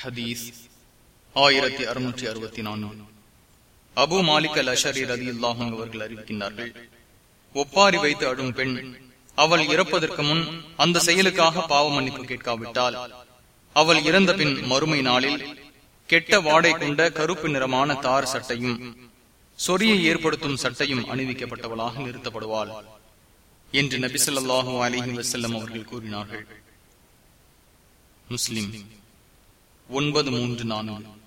ஹதீஸ் ஆயிரத்தி அறுநூற்றி அறுபத்தி நான்கு. அபு மாலிக் அல் அஷரி ரதி இல்லாஹும் அவர்கள் அறிவிக்கின்றார்கள் ஒப்பாரி வைத்து அடும் பெண் அவள் இறப்பதற்கு முன் அந்த செயலுக்காக பாவ மன்னிப்பு கேட்காவிட்டால் அவள் இறந்த பின் மறுமை நாளில் கெட்ட வாடை கொண்ட கருப்பு நிறமான தார் சட்டையும் சொரியை ஏற்படுத்தும் சட்டையும் அணிவிக்கப்பட்டவளாக நிறுத்தப்படுவாள் என்று நபிசல்லாஹு அலிஹி வசல்லம் அவர்கள் கூறினார்கள். முஸ்லிம் ஒன்பது மூன்று நான்கு.